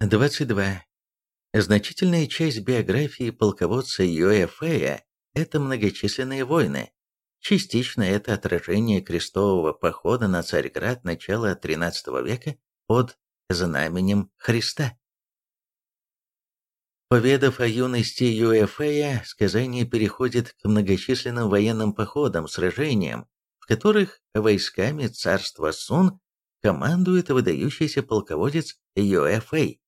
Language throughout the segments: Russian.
22. Значительная часть биографии полководца Юэфэя – это многочисленные войны. Частично это отражение крестового похода на Царьград начала XIII века под знаменем Христа. Поведав о юности Юэфэя, сказание переходит к многочисленным военным походам, сражениям, в которых войсками царства Сун командует выдающийся полководец Юэфэй.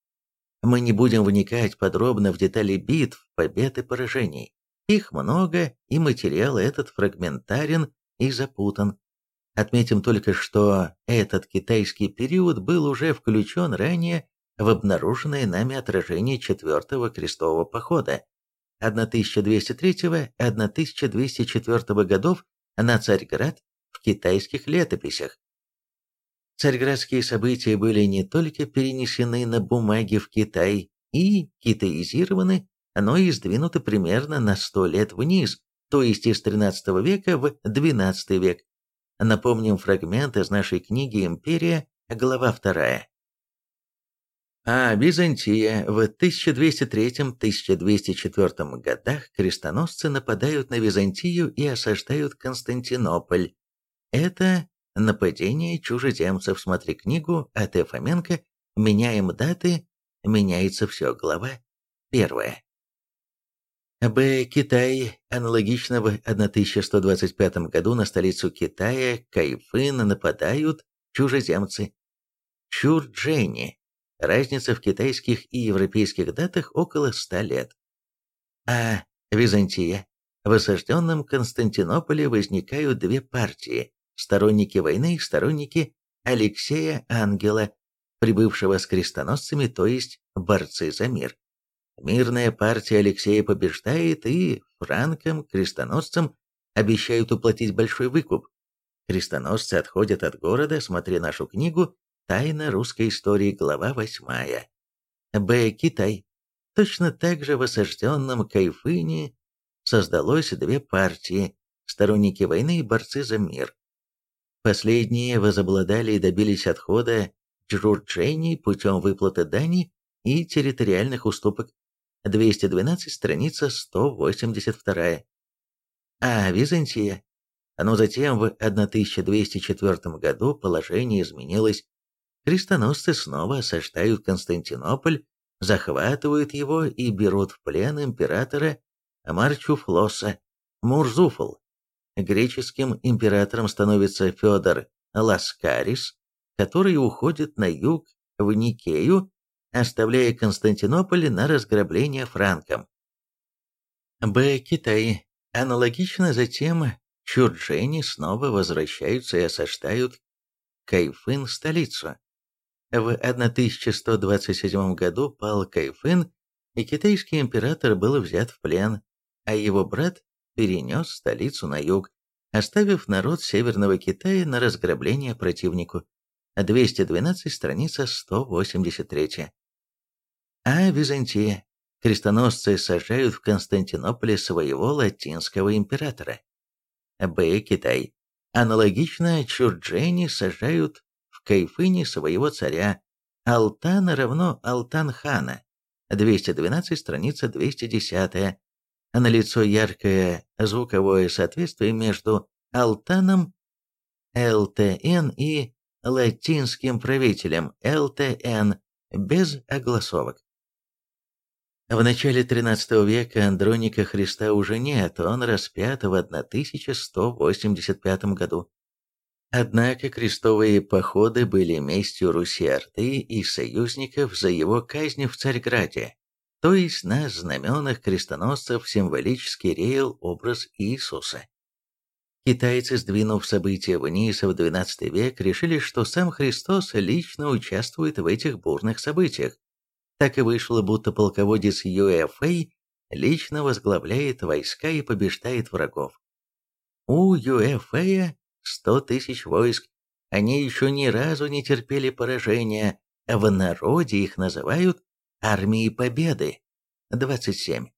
Мы не будем вникать подробно в детали битв, побед и поражений. Их много, и материал этот фрагментарен и запутан. Отметим только, что этот китайский период был уже включен ранее в обнаруженное нами отражение Четвертого крестового похода 1203-1204 годов на Царьград в китайских летописях. Царьградские события были не только перенесены на бумаге в Китай и китаизированы, но и сдвинуты примерно на сто лет вниз, то есть из XIII века в XII век. Напомним фрагмент из нашей книги «Империя», глава 2. А Византия в 1203-1204 годах крестоносцы нападают на Византию и осаждают Константинополь. Это Нападение чужеземцев. Смотри книгу А.Т. Фоменко «Меняем даты, меняется все». Глава первая. Б. Китай. Аналогично в 1125 году на столицу Китая, Кайфын, нападают чужеземцы. Чурджени. Разница в китайских и европейских датах около 100 лет. А. Византия. В осажденном Константинополе возникают две партии сторонники войны сторонники Алексея Ангела, прибывшего с крестоносцами, то есть борцы за мир. Мирная партия Алексея побеждает, и франкам, крестоносцам, обещают уплатить большой выкуп. Крестоносцы отходят от города, смотри нашу книгу «Тайна русской истории», глава 8. Б. Китай. Точно так же в осажденном Кайфыне создалось две партии – сторонники войны и борцы за мир. Последние возобладали и добились отхода Джурджени путем выплаты дани и территориальных уступок. 212 страница 182. А Византия? Но затем в 1204 году положение изменилось. Крестоносцы снова осаждают Константинополь, захватывают его и берут в плен императора Марчуфлоса Мурзуфл греческим императором становится Федор Ласкарис, который уходит на юг в Никею, оставляя Константинополь на разграбление франкам. Б. Китай. Аналогично затем чурджени снова возвращаются и осаждают Кайфын, столицу. В 1127 году пал Кайфын, и китайский император был взят в плен, а его брат перенес столицу на юг, оставив народ Северного Китая на разграбление противнику. 212 страница 183. А Византия. Крестоносцы сажают в Константинополе своего латинского императора. Б. Китай. Аналогично Чурджени сажают в Кайфыне своего царя. Алтана равно Алтан-хана. 212 страница 210 налицо яркое звуковое соответствие между алтаном ЛТН и латинским правителем ЛТН без огласовок. В начале XIII века Андроника Христа уже нет, он распят в 1185 году. Однако крестовые походы были местью Руси-Орды и союзников за его казнь в Царьграде то есть на знаменах крестоносцев символически реял образ Иисуса. Китайцы, сдвинув события вниз в XII век, решили, что сам Христос лично участвует в этих бурных событиях. Так и вышло, будто полководец Юэфэй лично возглавляет войска и побеждает врагов. У Юэфэя 100 тысяч войск, они еще ни разу не терпели поражения, в народе их называют армии Победы. 27.